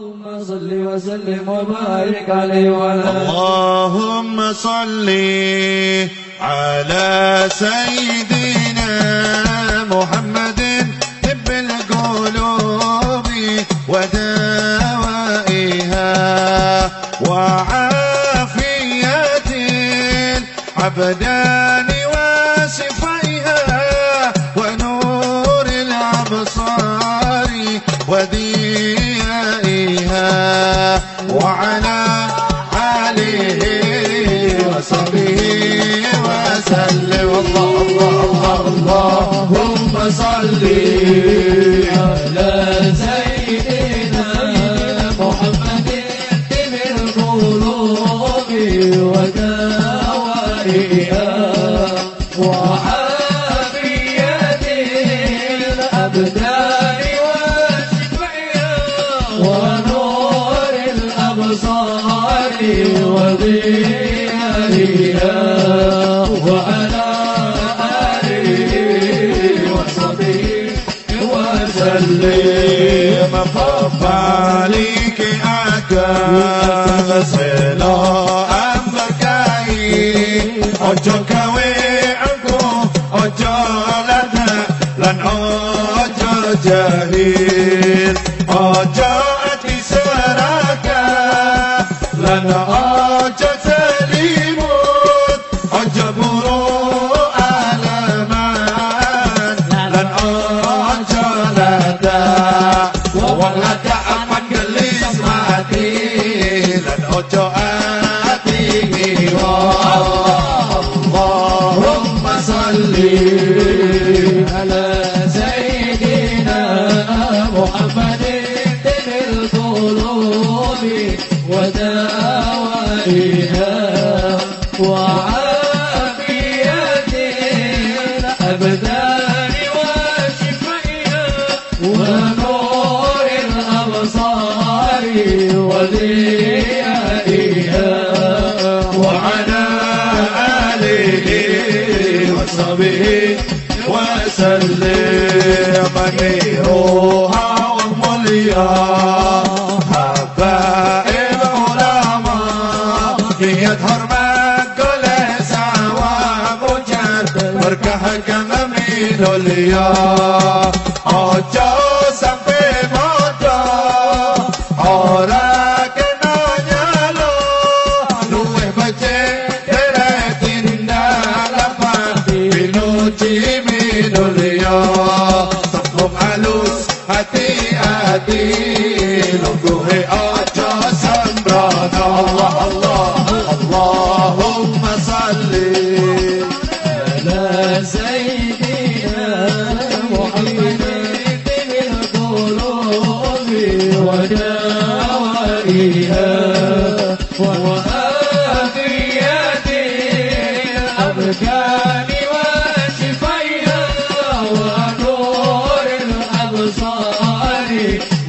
اللهم صل وسلم وبارك عليه وعلى اللهم صل على سيدنا محمد طب القلوب ودوائها وعافية. الأبدان وشفائها ونور الأبصار وديائها وعلى آله وصحبه وسلم. الله الله الله اللهم صل على سيدنا محمد طب القلوب ودوائها وعافية الأبدان. وسلم فبالك akan selo amberkai ojo وعافية الأبدان وشفائها ونور الأبصار وضيائها وعلى آله وصحبه وسلم خيرها وموليا حبائب علماء يظهر ya aja sampe moto ora kena nyalo. Luwe bece dere tindak pati pinuci minul ya tepuk halus hati hati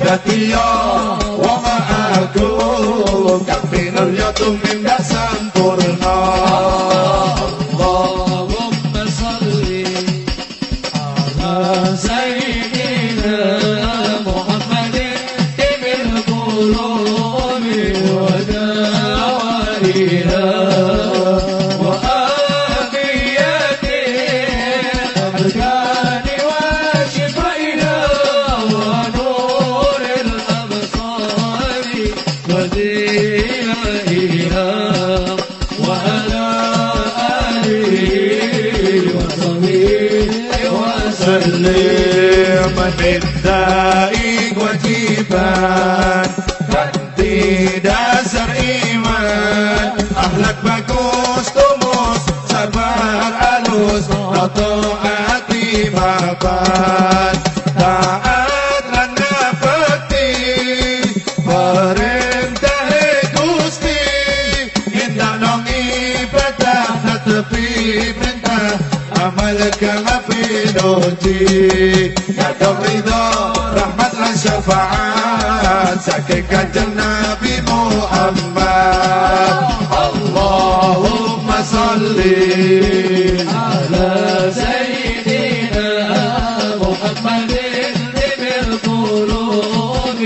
dadi yo wong aku kang pinelya tumindak sampurna. وسلم سلم من دائق wajiban ganti dasar iman akhlak bagus tumus sabar alus noto hati mapan taat lan ngabekti perintah Gusti indah nong ibadah tepi perintah amal ridho rahmat lan syafaat saking kanjeng Nabi Muhammad Allahumma salli على سيدنا محمد طب القلوب